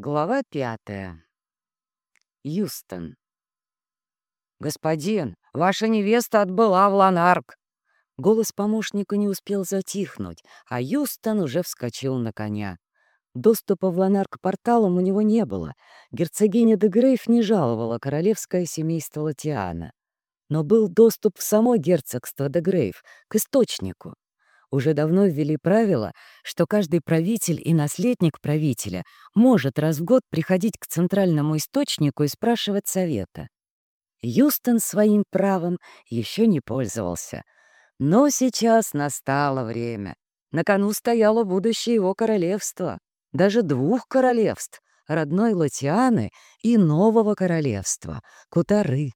Глава пятая. Юстон. «Господин, ваша невеста отбыла в Ланарк!» Голос помощника не успел затихнуть, а Юстон уже вскочил на коня. Доступа в Ланарк порталом у него не было. Герцогиня де Грейф не жаловала королевское семейство Латиана. Но был доступ в само герцогство де Грейф, к источнику уже давно ввели правило, что каждый правитель и наследник правителя может раз в год приходить к центральному источнику и спрашивать совета. Юстон своим правом еще не пользовался. Но сейчас настало время. На кону стояло будущее его королевства, даже двух королевств — родной Латианы и нового королевства — Кутары.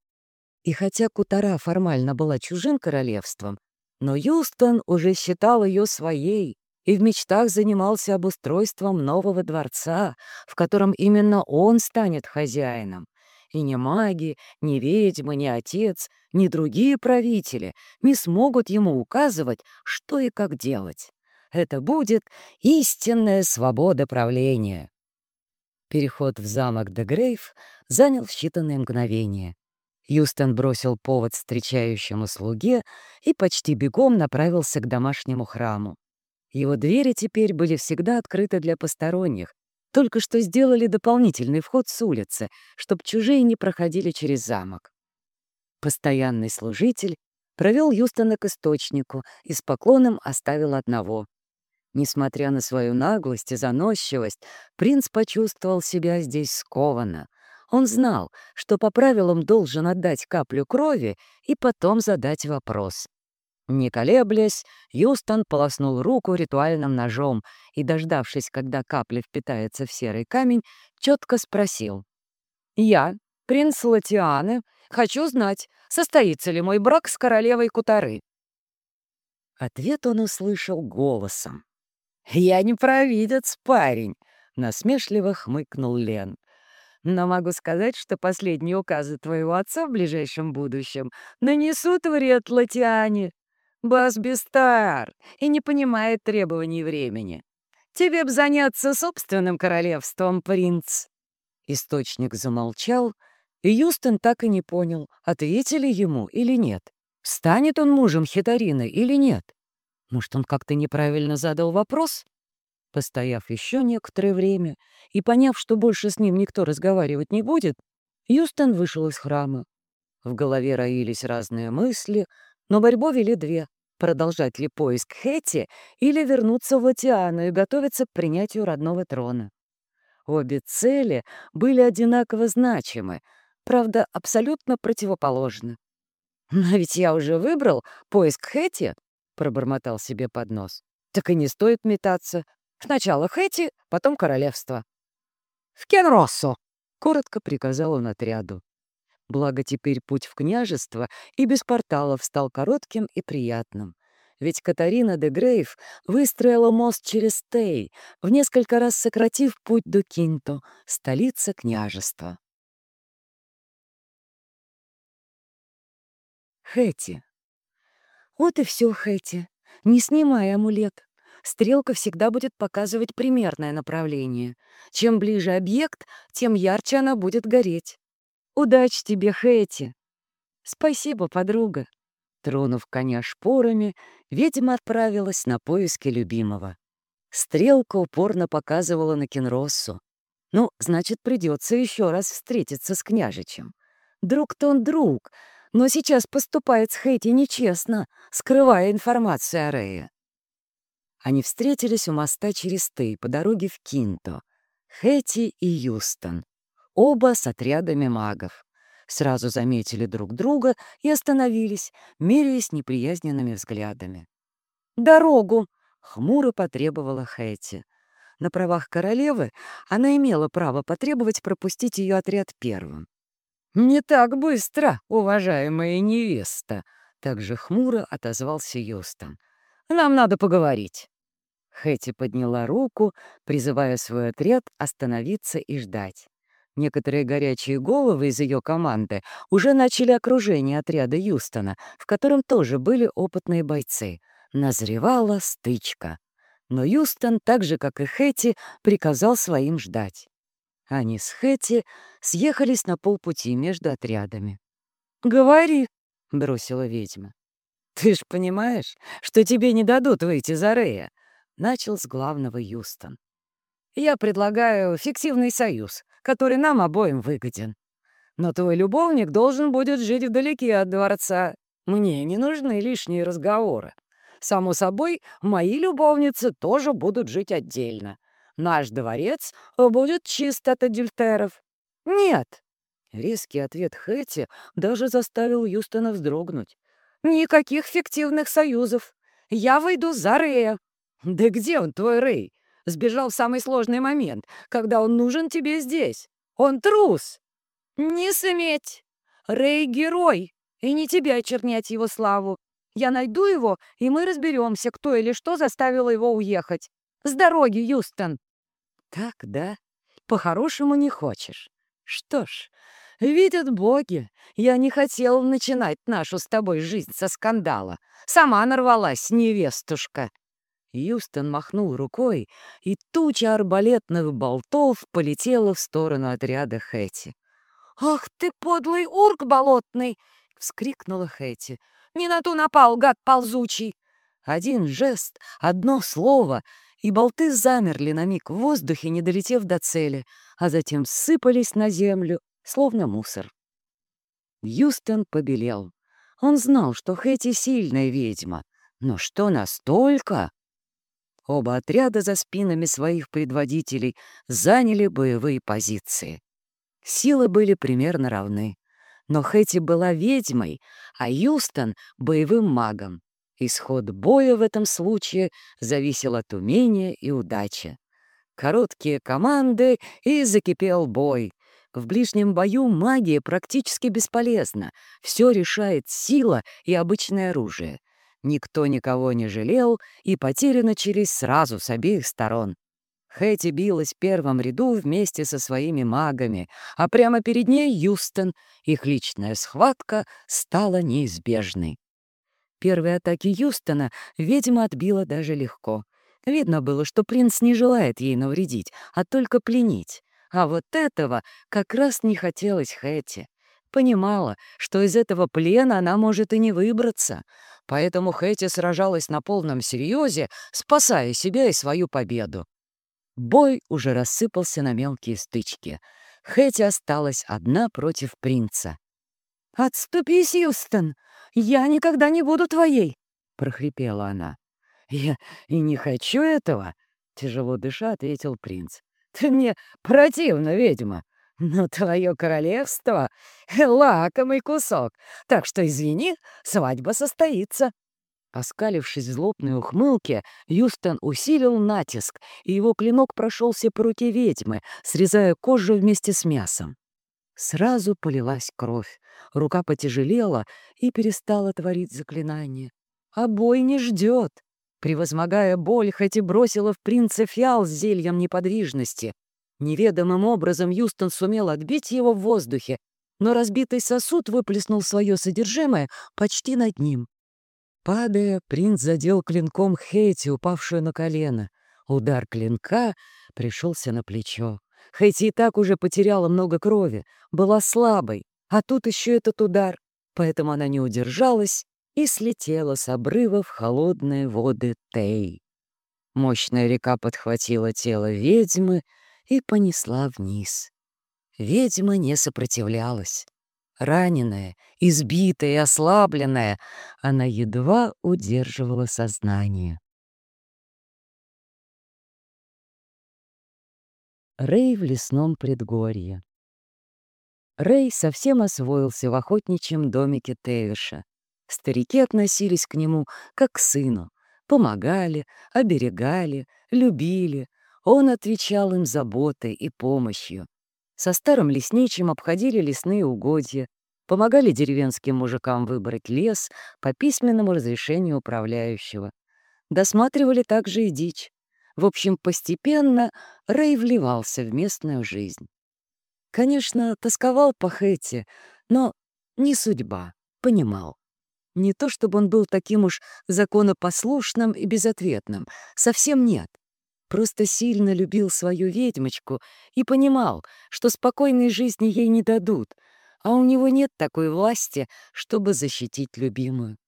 И хотя Кутара формально была чужим королевством, но Юстон уже считал ее своей и в мечтах занимался обустройством нового дворца, в котором именно он станет хозяином. И ни маги, ни ведьмы, ни отец, ни другие правители не смогут ему указывать, что и как делать. Это будет истинная свобода правления. Переход в замок Дегрейв занял считанные мгновения. Юстон бросил повод встречающему слуге и почти бегом направился к домашнему храму. Его двери теперь были всегда открыты для посторонних, только что сделали дополнительный вход с улицы, чтобы чужие не проходили через замок. Постоянный служитель провел Юстона к источнику и с поклоном оставил одного. Несмотря на свою наглость и заносчивость, принц почувствовал себя здесь скованно — он знал, что по правилам должен отдать каплю крови и потом задать вопрос. Не колеблясь, Юстон полоснул руку ритуальным ножом и, дождавшись, когда капля впитается в серый камень, четко спросил. «Я, принц Латианы, хочу знать, состоится ли мой брак с королевой Кутары?» Ответ он услышал голосом. «Я не провидец, парень!» — насмешливо хмыкнул Лен. Но могу сказать, что последние указы твоего отца в ближайшем будущем нанесут вред Латиане. Басби стар и не понимает требований времени. Тебе б заняться собственным королевством, принц». Источник замолчал, и Юстон так и не понял, ответили ему или нет. Станет он мужем Хитарины или нет? Может, он как-то неправильно задал вопрос? Постояв еще некоторое время и поняв, что больше с ним никто разговаривать не будет, Юстон вышел из храма. В голове роились разные мысли, но борьбу вели две — продолжать ли поиск Хэти или вернуться в Латиану и готовиться к принятию родного трона. Обе цели были одинаково значимы, правда, абсолютно противоположны. «Но ведь я уже выбрал поиск Хэти», — пробормотал себе под нос. «Так и не стоит метаться, Сначала Хэти, потом королевство. «В Кенроссо!» — коротко приказал он отряду. Благо теперь путь в княжество и без порталов стал коротким и приятным. Ведь Катарина де Грейв выстроила мост через Тей, в несколько раз сократив путь до Кинто, столицы княжества. Хэти. Вот и все, Хэти. Не снимай амулет стрелка всегда будет показывать примерное направление. Чем ближе объект, тем ярче она будет гореть. Удачи тебе, Хэти! Спасибо, подруга. Тронув коня шпорами, ведьма отправилась на поиски любимого. Стрелка упорно показывала на Кенроссу. Ну, значит, придется еще раз встретиться с княжичем. Друг-то он друг, но сейчас поступает с Хэти нечестно, скрывая информацию о Рее. Они встретились у моста через Тей по дороге в Кинто. Хэти и Юстон. Оба с отрядами магов. Сразу заметили друг друга и остановились, меряясь неприязненными взглядами. «Дорогу!» — хмуро потребовала Хэти. На правах королевы она имела право потребовать пропустить ее отряд первым. «Не так быстро, уважаемая невеста!» — также хмуро отозвался Юстон. «Нам надо поговорить». Хэти подняла руку, призывая свой отряд остановиться и ждать. Некоторые горячие головы из ее команды уже начали окружение отряда Юстона, в котором тоже были опытные бойцы. Назревала стычка. Но Юстон, так же, как и Хэти, приказал своим ждать. Они с Хэти съехались на полпути между отрядами. «Говори», — бросила ведьма. «Ты ж понимаешь, что тебе не дадут выйти за Рея», — начал с главного Юстон. «Я предлагаю фиктивный союз, который нам обоим выгоден. Но твой любовник должен будет жить вдалеке от дворца. Мне не нужны лишние разговоры. Само собой, мои любовницы тоже будут жить отдельно. Наш дворец будет чист от адюльтеров. Нет. Резкий ответ Хэти даже заставил Юстона вздрогнуть. Никаких фиктивных союзов. Я выйду за Рея. Да где он, твой Рэй? Сбежал в самый сложный момент, когда он нужен тебе здесь. Он трус. Не сметь. Рэй — герой, и не тебя очернять его славу. Я найду его, и мы разберемся, кто или что заставило его уехать. С дороги, Юстон!» «Так, да? По-хорошему не хочешь. Что ж, видят боги, я не хотел начинать нашу с тобой жизнь со скандала. Сама нарвалась, невестушка!» Юстон махнул рукой, и туча арбалетных болтов полетела в сторону отряда Хэти. «Ах ты, подлый урк болотный!» — вскрикнула Хэти. «Не на ту напал, гад ползучий!» Один жест, одно слово, и болты замерли на миг в воздухе, не долетев до цели, а затем сыпались на землю, словно мусор. Юстон побелел. Он знал, что Хэти сильная ведьма, но что настолько? Оба отряда за спинами своих предводителей заняли боевые позиции. Силы были примерно равны. Но Хэти была ведьмой, а Юстон — боевым магом. Исход боя в этом случае зависел от умения и удачи. Короткие команды, и закипел бой. В ближнем бою магия практически бесполезна. Все решает сила и обычное оружие. Никто никого не жалел, и потери начались сразу с обеих сторон. Хэти билась в первом ряду вместе со своими магами, а прямо перед ней Юстон. Их личная схватка стала неизбежной. Первые атаки Юстона ведьма отбила даже легко. Видно было, что принц не желает ей навредить, а только пленить. А вот этого как раз не хотелось Хэти. Понимала, что из этого плена она может и не выбраться. Поэтому Хэти сражалась на полном серьезе, спасая себя и свою победу. Бой уже рассыпался на мелкие стычки. Хэти осталась одна против принца. «Отступи, Сьюстон! Я никогда не буду твоей!» — прохрипела она. «Я и не хочу этого!» — тяжело дыша ответил принц. «Ты мне противна, ведьма, но твое королевство — лакомый кусок, так что, извини, свадьба состоится!» Оскалившись в злобной ухмылке, Юстон усилил натиск, и его клинок прошелся по руке ведьмы, срезая кожу вместе с мясом. Сразу полилась кровь, рука потяжелела и перестала творить заклинание. А бой не ждет. Превозмогая боль, хоть и бросила в принца фиал с зельем неподвижности. Неведомым образом Юстон сумел отбить его в воздухе, но разбитый сосуд выплеснул свое содержимое почти над ним. Падая, принц задел клинком Хейти, упавшую на колено. Удар клинка пришелся на плечо. Хейти и так уже потеряла много крови, была слабой, а тут еще этот удар, поэтому она не удержалась и слетела с обрыва в холодные воды Тей. Мощная река подхватила тело ведьмы и понесла вниз. Ведьма не сопротивлялась. Раненая, избитая и ослабленная, она едва удерживала сознание. Рэй в лесном предгорье. Рэй совсем освоился в охотничьем домике Тевиша. Старики относились к нему как к сыну, помогали, оберегали, любили. Он отвечал им заботой и помощью. Со старым лесничим обходили лесные угодья, помогали деревенским мужикам выбрать лес по письменному разрешению управляющего. Досматривали также и дичь. В общем, постепенно Рэй вливался в местную жизнь. Конечно, тосковал по Хэти, но не судьба, понимал. Не то чтобы он был таким уж законопослушным и безответным, совсем нет. Просто сильно любил свою ведьмочку и понимал, что спокойной жизни ей не дадут, а у него нет такой власти, чтобы защитить любимую.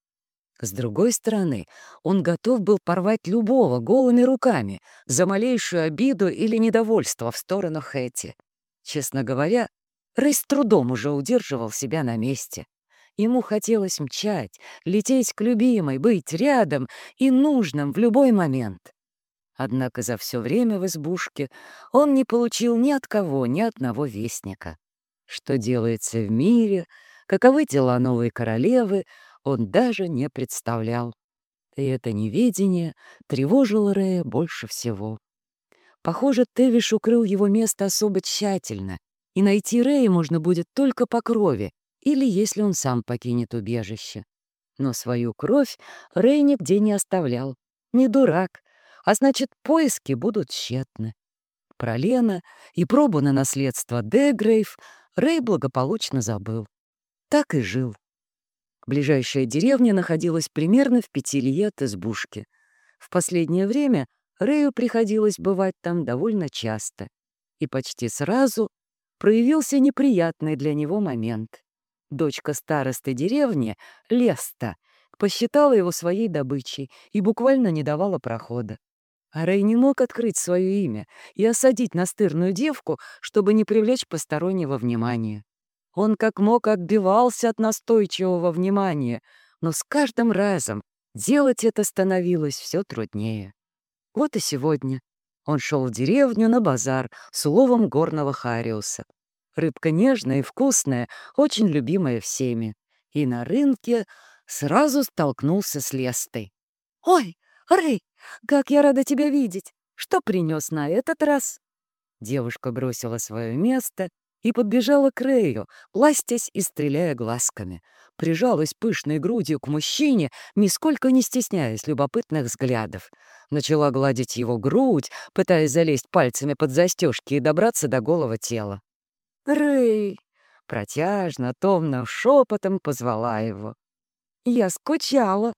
С другой стороны, он готов был порвать любого голыми руками за малейшую обиду или недовольство в сторону Хэти. Честно говоря, Рэй с трудом уже удерживал себя на месте. Ему хотелось мчать, лететь к любимой, быть рядом и нужным в любой момент. Однако за все время в избушке он не получил ни от кого ни одного вестника. Что делается в мире, каковы дела новой королевы, он даже не представлял. И это неведение тревожило Рэя больше всего. Похоже, Тевиш укрыл его место особо тщательно, и найти Рэя можно будет только по крови или если он сам покинет убежище. Но свою кровь Рэй нигде не оставлял. Не дурак, а значит, поиски будут тщетны. Про Лена и пробу на наследство Дегрейв Рэй благополучно забыл. Так и жил. Ближайшая деревня находилась примерно в пяти лье от избушки. В последнее время Рэю приходилось бывать там довольно часто. И почти сразу проявился неприятный для него момент. Дочка старосты деревни, Леста, посчитала его своей добычей и буквально не давала прохода. А Рэй не мог открыть свое имя и осадить настырную девку, чтобы не привлечь постороннего внимания. Он как мог отбивался от настойчивого внимания, но с каждым разом делать это становилось все труднее. Вот и сегодня он шел в деревню на базар с уловом горного хариуса. Рыбка нежная и вкусная, очень любимая всеми. И на рынке сразу столкнулся с Лестой. «Ой, Рэй, как я рада тебя видеть! Что принес на этот раз?» Девушка бросила свое место и подбежала к Рэю, пластясь и стреляя глазками. Прижалась пышной грудью к мужчине, нисколько не стесняясь любопытных взглядов. Начала гладить его грудь, пытаясь залезть пальцами под застежки и добраться до голого тела. «Рэй!» — протяжно, томно, шепотом позвала его. «Я скучала.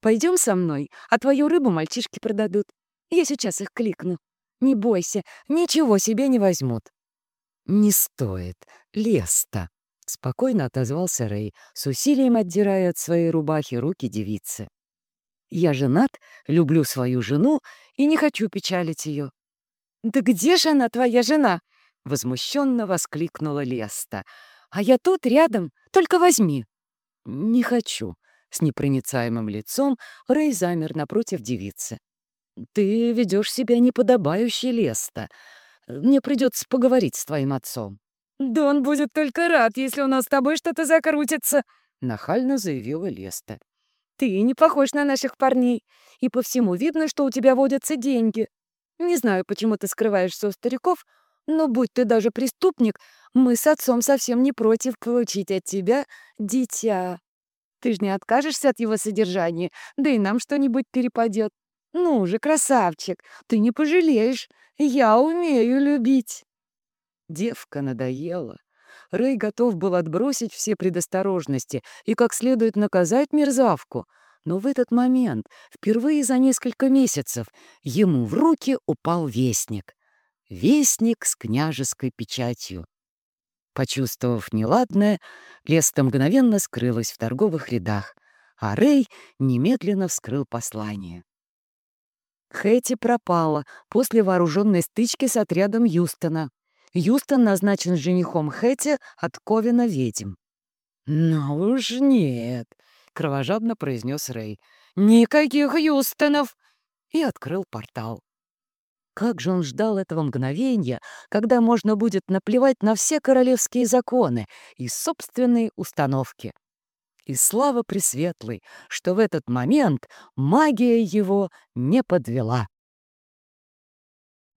Пойдем со мной, а твою рыбу мальчишки продадут. Я сейчас их кликну. Не бойся, ничего себе не возьмут». «Не стоит. Леста!» — спокойно отозвался Рэй, с усилием отдирая от своей рубахи руки девицы. «Я женат, люблю свою жену и не хочу печалить ее». «Да где же она, твоя жена?» — возмущенно воскликнула Леста. «А я тут рядом, только возьми». «Не хочу», — с непроницаемым лицом Рэй замер напротив девицы. «Ты ведешь себя неподобающе, Леста. Мне придется поговорить с твоим отцом». «Да он будет только рад, если у нас с тобой что-то закрутится», — нахально заявила Леста. «Ты не похож на наших парней, и по всему видно, что у тебя водятся деньги. Не знаю, почему ты скрываешься у стариков, но будь ты даже преступник, мы с отцом совсем не против получить от тебя дитя. Ты ж не откажешься от его содержания, да и нам что-нибудь перепадет. Ну же, красавчик, ты не пожалеешь. Я умею любить. Девка надоела. Рэй готов был отбросить все предосторожности и как следует наказать мерзавку. Но в этот момент, впервые за несколько месяцев, ему в руки упал вестник. Вестник с княжеской печатью. Почувствовав неладное, Леста мгновенно скрылась в торговых рядах, а Рэй немедленно вскрыл послание. Хэти пропала после вооруженной стычки с отрядом Юстона. Юстон назначен женихом Хэти от Ковина ведьм. «Ну уж нет», — кровожадно произнес Рэй. «Никаких Юстонов!» И открыл портал. Как же он ждал этого мгновения, когда можно будет наплевать на все королевские законы и собственные установки. И слава Пресветлой, что в этот момент магия его не подвела.